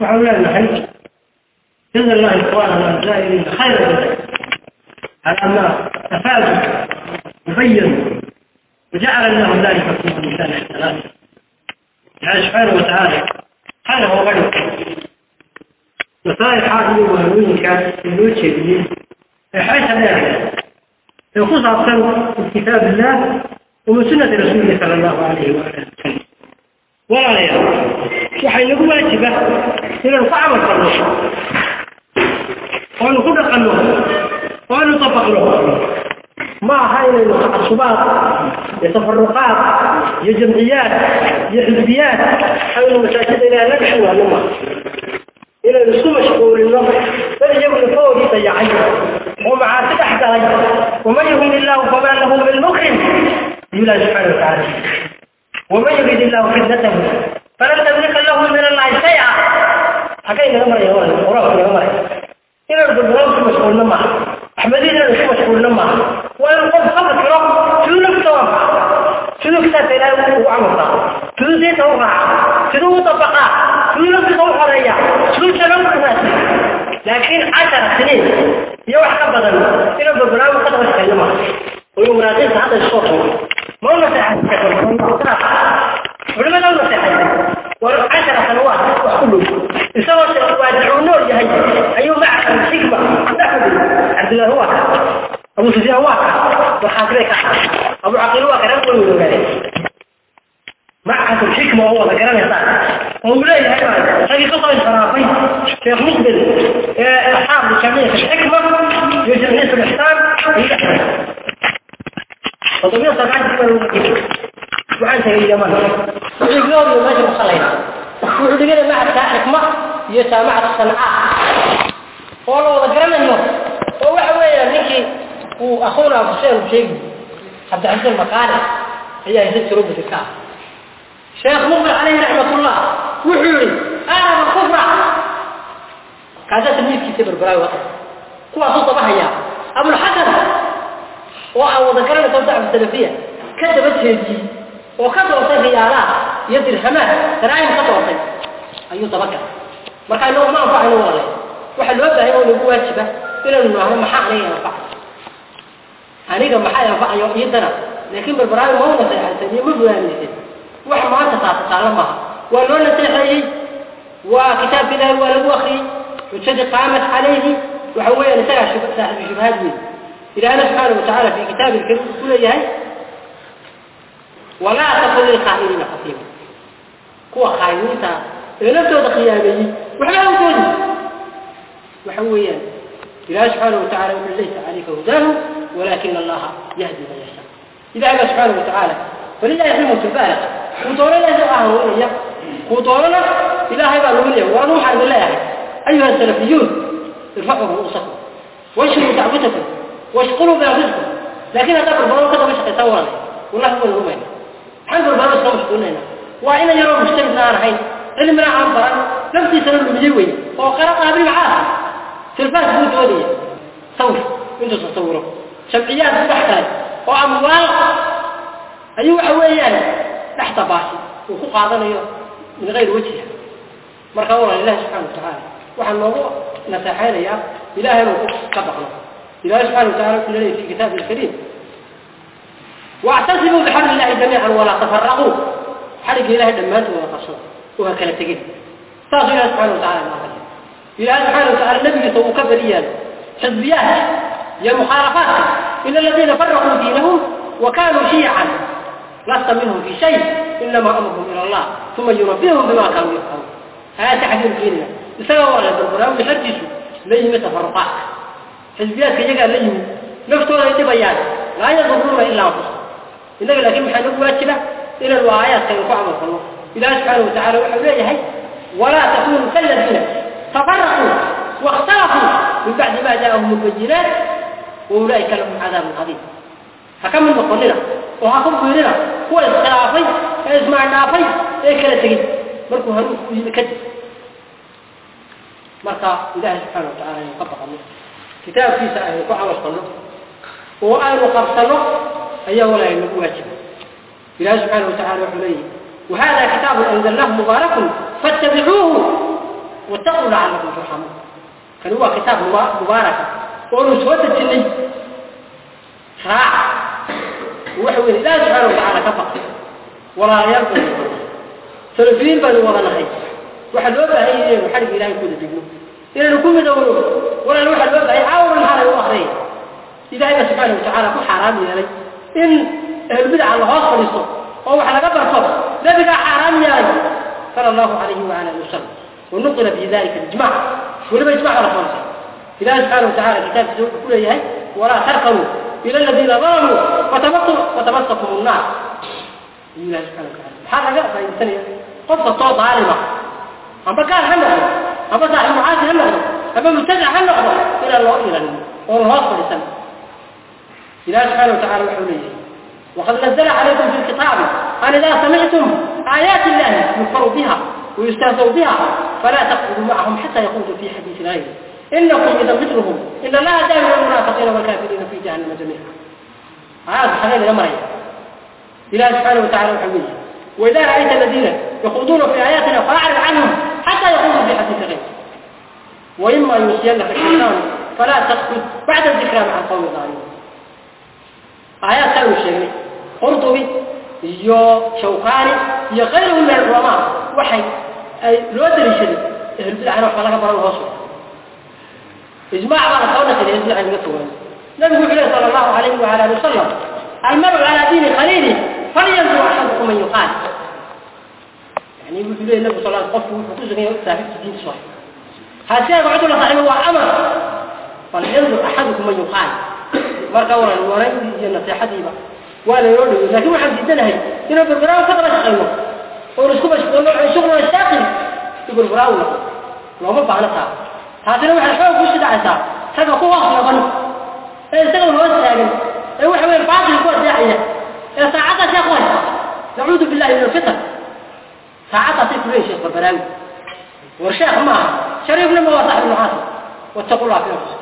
وحول المحل جزا الله إخواننا الزائرين خير على ما أفادوا وبينوا وجعل الله ذلك في ميزان الحسنات يعني سبحانه وتعالى. خيره وغيره وصائر حاكم وهنوين كان الوجه بيه حيث لا يخص أكثر من كتاب الله ومن سنة رسوله صلى الله عليه وسلم. ولا يرى waxay nagu waajiba inaan ku camal falno oonu ku dhaqanno oonu طabaqno ma aha inaynu tacasubaad iyo tafaruqaad iyo jamciyaad iyo xisbiyaad aynu masaajida ilaah la dhexwaano ma inaynu isku mashquulino dad iyagu lafoodii dayacay oo macaasi dhex galay waman yuhin illaahu famaa lahu min mukrim ayuu ilahi subxaana watacaala waman yurid illaahu fitnatahu tamlika lahu min allahi shaya xagay naga maraya quraanku naga maraya inaynu balbalaan isku mashquulino maaha axmadiin inaynu isku mashquulino maaha waa inuu qof ka fikiro siduu nafta u anfaca siduu kitaabka ilaahay ugu camaltaa siduu diinta u raaca siduu u dabaqaa siduu naftiisa u xoreeya siduu jana u kunaasay laakiin cashara siniin iyo wax ka badan inuu balbalaan ka daba shaqeeyo maaha oo munaaqiinta hadda isoo tuuro ma u naseexaysa culimada u naseexaysa war cashara sanawaat wax ku dhow isagoo waadicuu nool yahay ayuu macka xikma naxdi cabdillahi waa ka waxaasbay ka abu caqiil waa ka reer way wadaagaadeen معهد الحكمة هو ذكرنا هذا وملاي هذا هذه قصة انحرافي شيخ مقبل أصحاب جمعية الحكمة يجمعية الإحسان هي وطبيعة طبعا كما المكتب وعن سبيل اليمن ويقولون يماجم صلينا وعندنا مع الحكمة يسامع الصنعاء والله ذكرنا نكي وأخونا حسين بشيء عبد العزيز المقالي. هي يزيد شروط الكتاب. شيخ مقبل عليه رحمة الله. وحوري أنا بالكفرة كذا تلميذ كتاب البراي وقت هو أصوت بحيا أبو الحسن. وأو ذكرنا توزع السلفية. كتبت هذه وكتبت خيارات يد الحماس ترايم كتبت أيو طبقة. marka inuu ma anfac inuu walaay waxa loo baahay oo lagu waajiba inuu nooco maxaa anfac أنيق محايا فحيا إيه يدنا لكن بالبراعي ما هو نصيحة سني مبلغ نسي وح ما تتعطى تعلمها والله نصيحة إيه؟ وكتاب الله هو الأخري وتشد قامت عليه وحوي نصيحة شو صاحب شو هذا مين إلى أنا سبحانه وتعالى في كتاب الكريم كل جاي ولا تقل للخائنين خصيم كوا خائنين تا. إلا تود خيابي وحنا وجود وحويا إلى سبحانه وتعالى ومن ليس عليك هداهم. ولكن الله يهدي من يشاء. إذا قال سبحانه وتعالى فلله يحلم كفالك قطورا لا سواء هوية قطورا لا إله إذا الولي ونوح عبد الله يحلم أيها السلفيون ارفقوا وقصكم واشروا تعبتكم واشقلوا بأنفسكم لكن أتاك البروكة مش قطورا والله هو الهمين حلم البروكة مش قلنا هنا؟ وإن يرى مشتبه نهار حين علم راع عبر نفسي سنة مجوي وقرأ أبري معاها في الفاس بوتولية صور انتو تصوروا. شمعيات تحتاج. وأموال. أيوة أويان تحت باسي وخوخ عضان من غير وجهها. مرقى الله لله سبحانه وتعالى. وحن الله نتحين يا إلهي نظر سبقنا إلهي سبحانه وتعالى كل ليه في كتاب الكريم. واعتزموا بحر الله جميعا ولا تفرقوا. حرق إلهي دمات ولا قصر وهكذا تجد صاصوا إلهي سبحانه وتعالى ما أخذ إلهي سبحانه وتعالى نبي صوك بريان حزبيات. يا مخالفات إن الذين فرقوا دينهم وكانوا شيعا لست منهم في شيء إنما أمرهم إلى الله ثم ينبئهم بما كانوا يفعلون. هذا تحذير ديننا. بسبب ولا بالقرآن بحجسوا ليهم تفرقات حزبيات كجاء ليهم نفتوا يتبيان لا يضرون إلا أنفسهم. إنك لكن محنوك واجبة إلى الوآيات كانوا فعمل الله إله سبحانه وتعالى وحبيه ولا تكونوا كالذين تفرقوا واختلفوا من بعد ما جاءهم البينات وأولئك لهم عذاب عظيم فكم من مقلنا وهاكم بيننا هو الخلافي اسمع النافي إيه كلا تجد مركو هنوك يكد مركا إله سبحانه وتعالى يقبق الله كتاب في سأله يقع وصله وآل وقرصله أيه ولا ينبو واجبه إله سبحانه وتعالى وحليه وهذا كتاب أنزلناه مبارك فاتبعوه واتقوا لعلكم ترحمون. كان هو كتاب مبارك. وأنه سوى الجني راع وحوين لا سبحانه وتعالى كفر ولا يرضى سلفين بنو وضع نخي واحد وضع هي وحرق إلهي كود الجنو إلى نكون مدورو ولا الواحد وضع يحاول الحالة وآخرين إذا الله سبحانه وتعالى حرام يلي إن البدع الله أصفر يصف وهو حلقة برصف لا بقى حرام يلي صلى الله عليه وعلى وسلم. ونقل في ذلك الإجماع. ولما يجمع على خمسة. إذا سبحانه وتعالى كتاب كل يهي ولا تركنوا إلى الذين ظلموا وتمسكوا النار. إلى سبحانه وتعالى. حاجة فإنسان قد الصوت عالمة. أما كان هنقض أما صاحب معاصي هنقض أما مبتدع هنقض إلى الله إلى الله. والرهاص لسنة إلى سبحانه وتعالى وحوليه وقد نزل عليكم في الكتاب أن إذا سمعتم آيات الله يكفر بها ويستهزوا بها فلا تقعدوا معهم حتى يخوضوا في حديث غيره إنكم إذا مثلهم إن الله دائما المنافقين والكافرين في جهنم جميعا. هذا حلال مريم إلى سبحانه وتعالى وحوليه وإذا رأيت الذين يخوضون في آياتنا فأعرض عنهم حتى يخوضوا في حديث غيره. وإما ينسينك الشيطان فلا تسكت بعد الذكرى مع القوم الظالمين. آيات كانوا الشيخ قرطبي يو شوقاني يو غيرهم من العلماء وحي أي لو دريشد أهل البدع أنا وحنا لك إجماع على قولة الإنسان عن نفسه نبي عليه صلى الله عليه وعلى آله وسلم المرء على دين خليله فلينظر أحدكم من يقال. يعني يقول له النبي صلى الله عليه وسلم قف وحكوز ثابت الدين صحيح هذا يقعد له صاحبه هو أمر. فلينظر أحدكم من يقال. waran waran iyo nasiixadiiba waa la yoro laakiin waxaan diidanahay inuu barbaraaw ka daba shaqeyno oo isku mashquulno shughul shaaqil يقول براونا لو ما taa ku shidacaysaa taga ku waqtigan ee isaga hoos taagan ee waxa weey baaqi ku daacaya ee saacada sheekh way نعوذ بالله من الفتن ساعتها تكون إيش بربراوي والشيخ ما شريف لما هو صاحب المعاصي واتقوا الله في نفسه